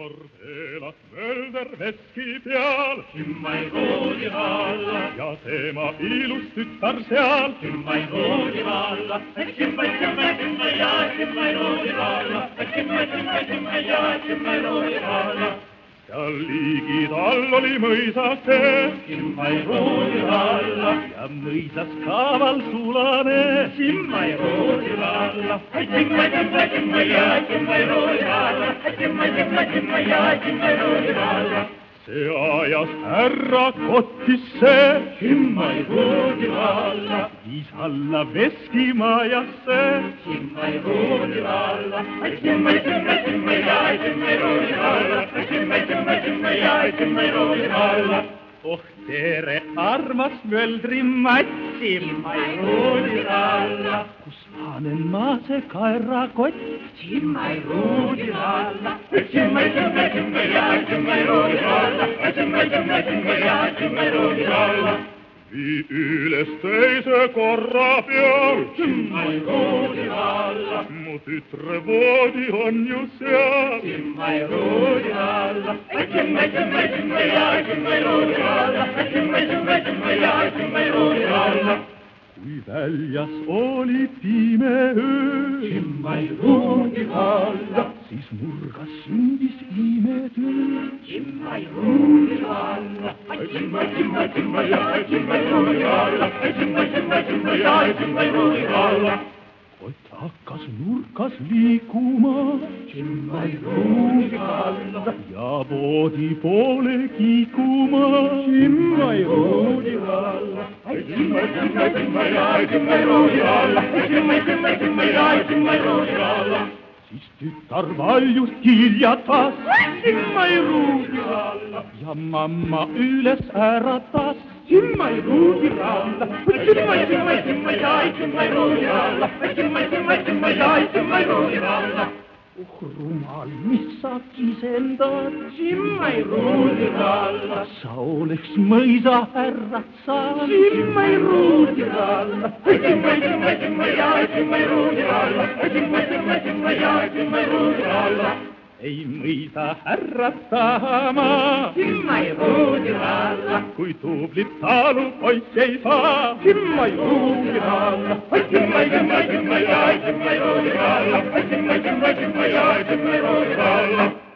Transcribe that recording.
kord elas mölder veski peal. Simmai roodi alla. ja tema ilus tütar seal. Simmai roodi alla. Simmai, simmai, simmai ja simmai roodi alla. Simmai, simmai, simmai ja simmai roodi alla. seal ligid all oli mõisake. Simmai roodi alla. Ja mõisas kaaval sulane. Simmai roodi alla. Simmai, simmai, simmai ja simmai roodi alla. Simmai, simmai, simmai ja simmai roodi alla. see ajas härra kotisse. Simmai roodi alla. viis alla veskimajasse. Simmai roodi alla. Simmai, simmai, simmai ja simmai roodi alla. Simmai, simmai, simmai ja simmai roodi alla. Oh tere, armas möldrimats. Simmai roodi alla. kus panen ma see kaerakott? Simmai roodi alla. Simmai, simmai, simmai ja simmai roodi alla. Simmai, simmai, simmai ja simmai roodi alla. Vii üles teise korra peal. Simmai roodi alla. mu tütre voodi on ju seal. Simmai roodi alla. Simmai, simmai, simmai ja simmai roodi alla. Simmai, simmai, simmai ja simmai roodi alla. kui väljas oli pime öö, Simmai roodi alla. siis nurgas sündis imetöö. Simmai roodi alla. Simmai, simmai, simmai ja Simmai, simmai, simmai ja simmai roodi alla. kott hakkas nurkas liikuma Simmai roodi alla. ja voodi poole kiikuma. Simmai roodi alla. Simmai, simmai, simmai ja simmai roodi alla. Simmai, simmai, simmai ja simmai roodi alla. siis tütar valjus kiljatas Simmai roodi alla. ja mamma üles äratas. Simmai roodi alla. Simmai, simmai, simmai ja simmai roodi alla. Simmai, simmai, simmai ja simmai roodi alla. oh rumal, mis sa kisendad? Simmai roodi alla. sa oleks mõisahärrad saanud. Simmai roodi alla. Simmai, simmai, simmai ja simmai roodi alla. Simmai, simmai, simmai ja simmai roodi alla. ei mõisa härrad tahama, Simmai roodi alla. Kui tublit talupoiss ei saa. Simmai roodi alla. Simmai, simmai, simmai ja simmai roodi alla. Simmai, simmai, simmai ja simmai roodi alla.